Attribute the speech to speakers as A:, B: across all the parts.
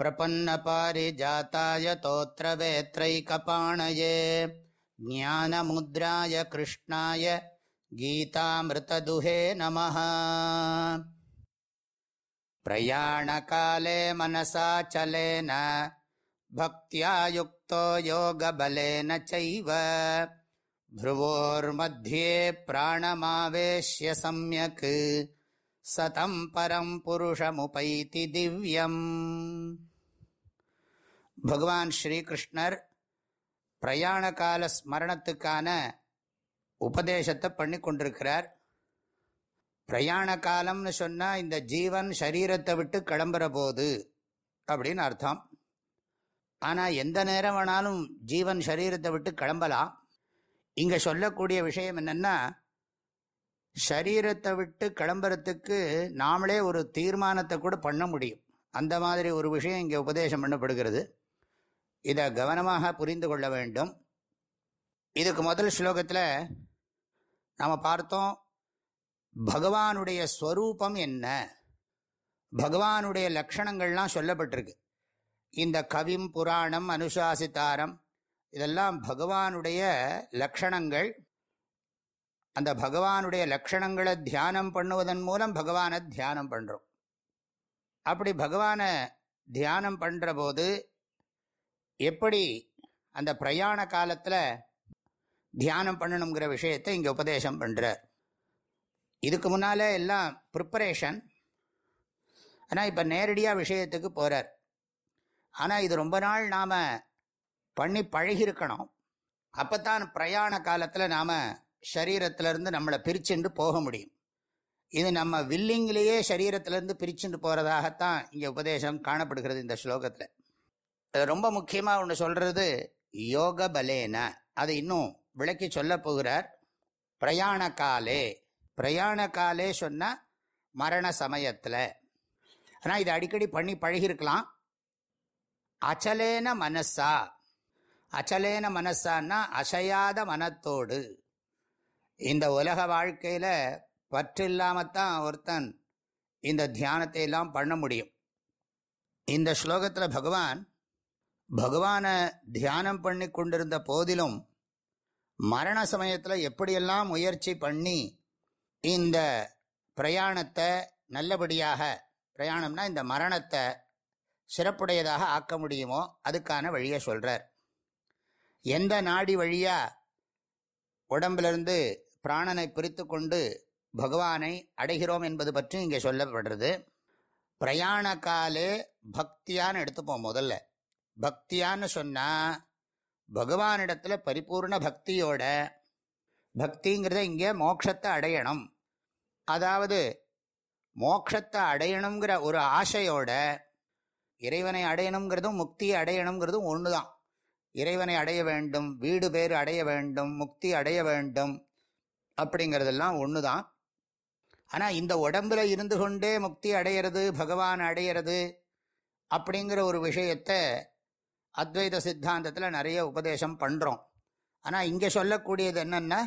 A: प्रपन्नपारिजाताय तोत्रवेत्रैकपाणये ज्ञानमुद्राय कृष्णाय गीतामृतदुहे नमः प्रयाणकाले मनसाचलेन भक्त्या युक्तो योगबलेन चैव भ्रुवोर्मध्ये प्राणमावेश्य सम्यक् सतम् परम् पुरुषमुपैति दिव्यम् பகவான் ஸ்ரீகிருஷ்ணர் பிரயாண கால ஸ்மரணத்துக்கான உபதேசத்தை பண்ணி கொண்டிருக்கிறார். பிரயாண காலம்னு சொன்னால் இந்த ஜீவன் சரீரத்தை விட்டு கிளம்புற போது அப்படின்னு அர்த்தம். ஆனால் எந்த நேரம் வேணாலும் ஜீவன் சரீரத்தை விட்டு கிளம்பலாம். இங்கே சொல்லக்கூடிய விஷயம் என்னென்னா சரீரத்தை விட்டு கிளம்புறதுக்கு நாமளே ஒரு தீர்மானத்தை கூட பண்ண முடியும். அந்த மாதிரி ஒரு விஷயம் இங்கே உபதேசம் பண்ணப்படுகிறது. இதை கவனமாக புரிந்து கொள்ள வேண்டும். இதுக்கு முதல் ஸ்லோகத்தில் நாம் பார்த்தோம் பகவானுடைய ஸ்வரூபம் என்ன? பகவானுடைய லக்ஷணங்கள்லாம் சொல்லப்பட்டிருக்கு. இந்த கவிம் புராணம் அனுசாசித்தாரம் இதெல்லாம் பகவானுடைய லக்ஷணங்கள் அந்த பகவானுடைய லக்ஷணங்களை தியானம் பண்ணுவதன் மூலம் பகவானை தியானம் பண்ணுறோம் அப்படி பகவானை தியானம் பண்ணுற போது எப்படி அந்த பிரயாண காலத்தில் தியானம் பண்ணணுங்கிற விஷயத்தை இங்கே உபதேசம் பண்ணுறார் இதுக்கு முன்னால் எல்லாம் ப்ரிப்பரேஷன் ஆனால் இப்போ நேரடியாக விஷயத்துக்கு போகிறார் ஆனால் இது ரொம்ப நாள் நாம் பண்ணி பழகிருக்கணும் அப்போ தான் பிரயாண காலத்தில் நாம் சரீரத்திலேருந்து நம்மளை பிரிச்சுண்டு போக முடியும். இது நம்ம வில்லிங்கிலேயே சரீரத்திலேருந்து பிரிச்சுட்டு போகிறதாகத்தான் இங்கே உபதேசம் காணப்படுகிறது இந்த ஸ்லோகத்தில். ரொம்ப முக்கியமாக ஒன்று சொல்கிறது யோக பலேன. அதை இன்னும் விளக்கி சொல்ல போகிறார். பிரயாண காலே. பிரயாண காலே சொன்னால் மரண சமயத்தில். ஆனால் இதை அடிக்கடி பண்ணி பழகிருக்கலாம் அச்சலேன மனசா. அச்சலேன மனசான்னா அசையாத மனத்தோடு. இந்த உலக வாழ்க்கையில் பற்று இல்லாமத்தான் ஒருத்தன் இந்த தியானத்தை எல்லாம் பண்ண முடியும். இந்த ஸ்லோகத்தில் பகவான் பகவானை தியானம் பண்ணி கொண்டிருந்த போதிலும் மரண சமயத்தில் எப்படியெல்லாம் முயற்சி பண்ணி இந்த பிரயாணத்தை நல்லபடியாக பிரயாணம்னா இந்த மரணத்தை சிறப்புடையதாக ஆக்க முடியுமோ அதுக்கான வழியை சொல்கிறார் எந்த நாடி வழியாக உடம்பிலிருந்து பிராணனை பிரித்து கொண்டு பகவானை அடைகிறோம் என்பது பற்றி இங்கே சொல்லப்படுறது. பிரயாண காலே பக்தியான்னு எடுத்துப்போம் முதல்ல. பக்தியான்னு சொன்னால் பகவானிடத்தில் பரிபூர்ண பக்தியோட பக்திங்கிறத இங்கே மோட்சத்தை அடையணும். அதாவது மோட்சத்தை அடையணுங்கிற ஒரு ஆசையோட இறைவனை அடையணுங்கிறதும் முக்தியை அடையணுங்கிறதும் ஒன்று தான் இறைவனை அடைய வேண்டும் வீடு பேர் அடைய வேண்டும் முக்தி அடைய வேண்டும் அப்படிங்கிறதெல்லாம் ஒன்று தான் ஆனால் இந்த உடம்பில் இருந்து கொண்டே முக்தி அடையிறது பகவான் அடையிறது அப்படிங்கிற ஒரு விஷயத்தை அத்வைத சித்தாந்தத்தில் நிறைய உபதேசம் பண்ணுறோம் ஆனால் இங்கே சொல்லக்கூடியது என்னென்னா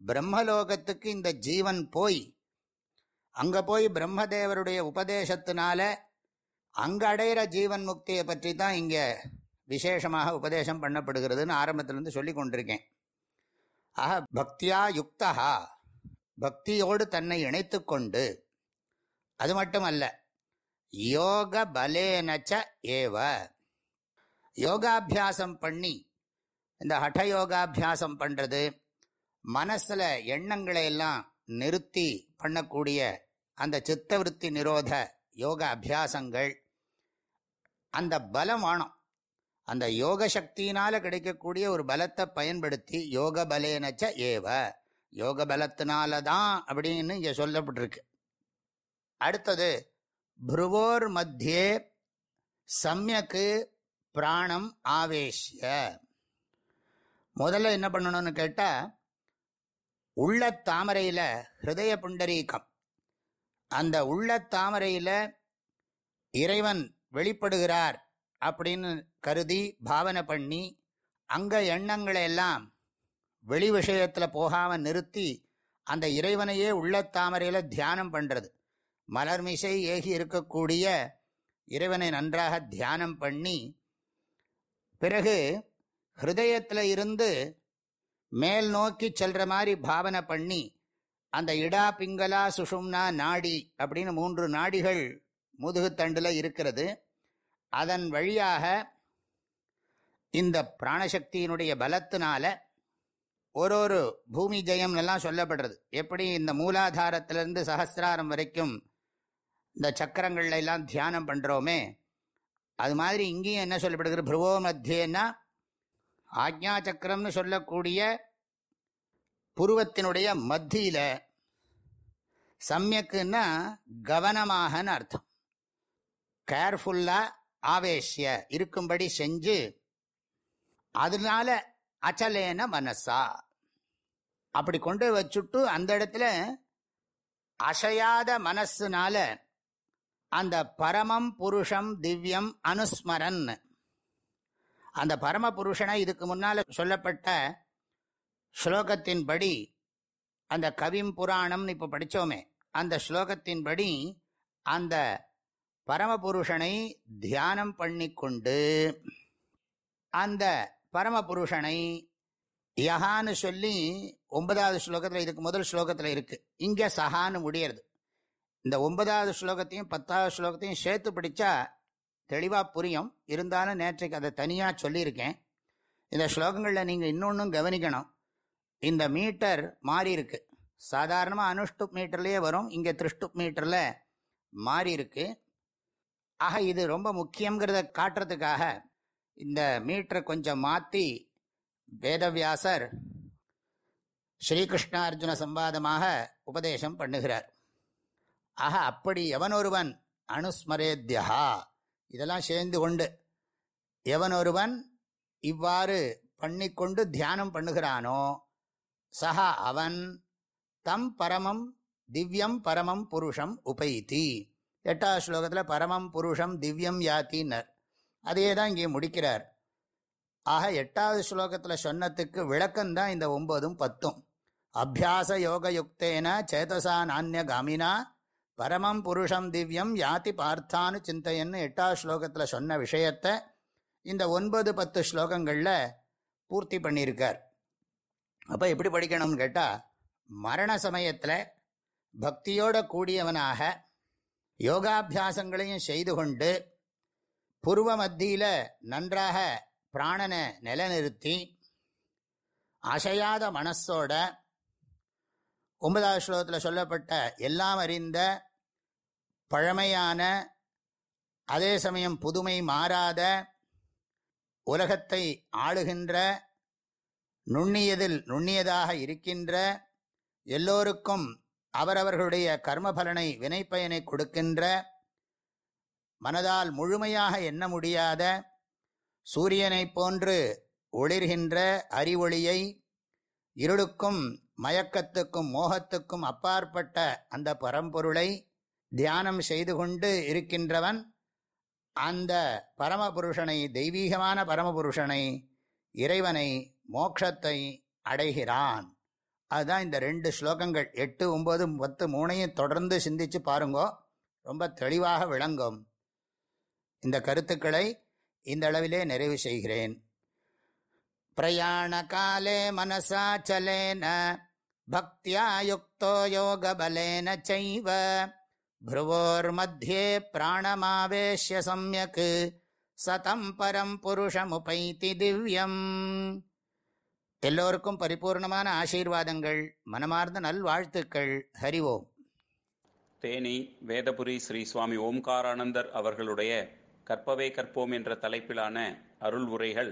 A: பிரம்மலோகத்துக்கு இந்த ஜீவன் போய் அங்கே போய் பிரம்மதேவருடைய உபதேசத்தினால அங்கே அடையிற ஜீவன் முக்தியை பற்றி தான் இங்கே விசேஷமாக உபதேசம் பண்ணப்படுகிறதுன்னு ஆரம்பத்திலேருந்து சொல்லி கொண்டிருக்கேன். ஆக பக்தியா யுக்தா பக்தியோடு தன்னை இணைத்து கொண்டு அது மட்டுமல்ல யோக பலேனச்ச ஏவ. யோகாபியாசம் பண்ணி இந்த ஹட யோகாபியாசம் பண்ணுறது மனசில் எண்ணங்களை எல்லாம் நிறுத்தி பண்ணக்கூடிய அந்த சித்தவருத்தி நிரோத யோக அபியாசங்கள் அந்த பலம் வேணும் அந்த யோக சக்தியினால கிடைக்கக்கூடிய ஒரு பலத்தை பயன்படுத்தி யோக பலேனச்ச ஏவ யோக பலத்தினால தான் அப்படின்னு இங்கே சொல்லப்பட்டிருக்கு. அடுத்தது புருவோர் மத்தியே சமயக்கு பிராணம் ஆவேசிய. முதல்ல என்ன பண்ணணும்னு கேட்டால் உள்ள தாமரையில் ஹிருதய புண்டரீகம். அந்த உள்ள தாமரையில் இறைவன் வெளிப்படுகிறார் அப்படின்னு கருதி பாவனை பண்ணி அங்கே எண்ணங்களை எல்லாம் வெளி விஷயத்தில் போகாமல் நிறுத்தி அந்த இறைவனையே உள்ளத்தாமரையில் தியானம் பண்ணுறது மலர்மிசை ஏகி இருக்கக்கூடிய இறைவனை நன்றாக தியானம் பண்ணி பிறகு ஹிருதயத்தில் இருந்து மேல் நோக்கி செல்ற மாதிரி பாவனை பண்ணி அந்த இடா பிங்களா சுஷும்னா நாடி அப்படின்னு மூன்று நாடிகள் முதுகுத்தண்டில் இருக்கிறது. அதன் வழியாக இந்த பிராணசக்தியினுடைய பலத்தினால ஒரு ஒரு பூமி ஜெயம் எல்லாம் சொல்லப்படுறது. எப்படி இந்த மூலாதாரத்திலிருந்து சகசிராரம் வரைக்கும் இந்த சக்கரங்கள்ல எல்லாம் தியானம் பண்ணுறோமே அது மாதிரி இங்கேயும் என்ன சொல்லப்படுகிறது? புருவோ மத்தியன்னா ஆக்ஞா சக்கரம்னு சொல்லக்கூடிய புருவத்தினுடைய மத்தியில் சமயக்குன்னா கவனமாகன்னு அர்த்தம். கேர்ஃபுல்லாக ஆவேசிய இருக்கும்படி செஞ்சு அதனால அச்சலேன மனசா. அப்படி கொண்டு வச்சுட்டு அந்த இடத்துல அசையாத மனசுனால அந்த பரமம் புருஷம் திவ்யம் அனுஸ்மரன். அந்த பரம புருஷனை இதுக்கு முன்னால் சொல்லப்பட்ட ஸ்லோகத்தின்படி அந்த கவிம் புராணம்னு இப்போ படித்தோமே அந்த ஸ்லோகத்தின்படி அந்த பரமபுருஷனை தியானம் பண்ணி கொண்டு அந்த பரமபுருஷனை யஹான்னு சொல்லி ஒன்பதாவது ஸ்லோகத்தில் இதுக்கு முதல் ஸ்லோகத்தில் இருக்கு. இங்கே சஹான்னு முடியறது. இந்த ஒன்பதாவது ஸ்லோகத்தையும் பத்தாவது ஸ்லோகத்தையும் சேர்த்து படித்தா தெளிவாக புரியும். இருந்தாலும் நேற்றைக்கு அதை தனியாக சொல்லியிருக்கேன். இந்த ஸ்லோகங்களில் நீங்கள் இன்னொன்றும் கவனிக்கணும். இந்த மீட்டர் மாறி இருக்கு. சாதாரணமாக அனுஷ்டுப் மீட்டர்லேயே வரும். இங்கே திருஷ்டுப் மீட்டரில் மாறி இருக்கு. ஆக இது ரொம்ப முக்கியங்கிறத காட்டுறதுக்காக இந்த மீட்டரை கொஞ்சம் மாற்றி வேதவியாசர் ஸ்ரீகிருஷ்ண அர்ஜுன சம்பாதமாக உபதேசம் பண்ணுகிறார். ஆக அப்படி எவனொருவன் அனுஸ்மரேத்யா இதெல்லாம் சேர்ந்து கொண்டு எவனொருவன் இவ்வாறு பண்ணிக்கொண்டு தியானம் பண்ணுகிறானோ சஹா அவன் தம் பரமம் திவ்யம் பரமம் புருஷம் உபைத்தி. எட்டாவது ஸ்லோகத்தில் பரமம் புருஷம் திவ்யம் யாத்தின்னர் அதையே தான் இங்கே முடிக்கிறார். ஆக எட்டாவது ஸ்லோகத்தில் சொன்னத்துக்கு விளக்கம்தான் இந்த ஒன்பதும் பத்தும். அபியாச யோக யுக்தேன சேதசா நானிய காமினா பரமம் புருஷம் திவ்யம் யாதி பார்த்தானு சிந்தையன்னு எட்டாவது ஸ்லோகத்தில் சொன்ன விஷயத்தை இந்த ஒன்பது பத்து ஸ்லோகங்களில் பூர்த்தி பண்ணியிருக்கார். அப்போ எப்படி படிக்கணும்னு கேட்டால் மரண சமயத்தில் பக்தியோட கூடியவனாக யோகாபியாசங்களையும் செய்து கொண்டு புருவ மத்தியில் நன்றாக பிராணனை நிலநிறுத்தி அசையாத மனசோட ஒன்பதாவது ஸ்லோகத்தில் சொல்லப்பட்ட எல்லாம் அறிந்த பழமையான அதே சமயம் புதுமை மாறாத உலகத்தை ஆளுகின்ற நுண்ணியதில் நுண்ணியதாக இருக்கின்ற எல்லோருக்கும் அவரவர்களுடைய கர்மபலனை வினைப்பயனை கொடுக்கின்ற மனதால் முழுமையாக எண்ண முடியாத சூரியனைப் போன்று ஒளிர்கின்ற அறிவொளியை இருளுக்கும் மயக்கத்துக்கும் மோகத்துக்கும் அப்பாற்பட்ட அந்த பரம்பொருளை தியானம் செய்து கொண்டு இருக்கின்றவன் அந்த பரமபுருஷனை தெய்வீகமான பரமபுருஷனை இறைவனை மோக்ஷத்தை அடைகிறான். அதுதான் இந்த ரெண்டு ஸ்லோகங்கள். எட்டு ஒன்பது பத்து மூணையும் தொடர்ந்து சிந்திச்சு பாருங்கோ. ரொம்ப தெளிவாக விளங்கும். இந்த கருத்துக்களை இந்த அளவிலே நிறைவு செய்கிறேன். பிரயாண காலே மனசாச்சலேன பக்தியா யுக்தோ யோகபலேன செய்வ भ्रुवोर् मध्ये प्राणमावेश्य सम्यक् சதம் பரம் புருஷமுபைத்தி திவ்யம் எல்லோருக்கும் பரிபூர்ணமான ஆசீர்வாதங்கள் மனமார்ந்த நல்வாழ்த்துக்கள் ஹரிவோம்
B: தேனி வேதபுரி ஸ்ரீ சுவாமி ஓம்காரானந்தர் அவர்களுடைய கற்பவே கற்போம் என்ற தலைப்பிலான அருள் உரைகள்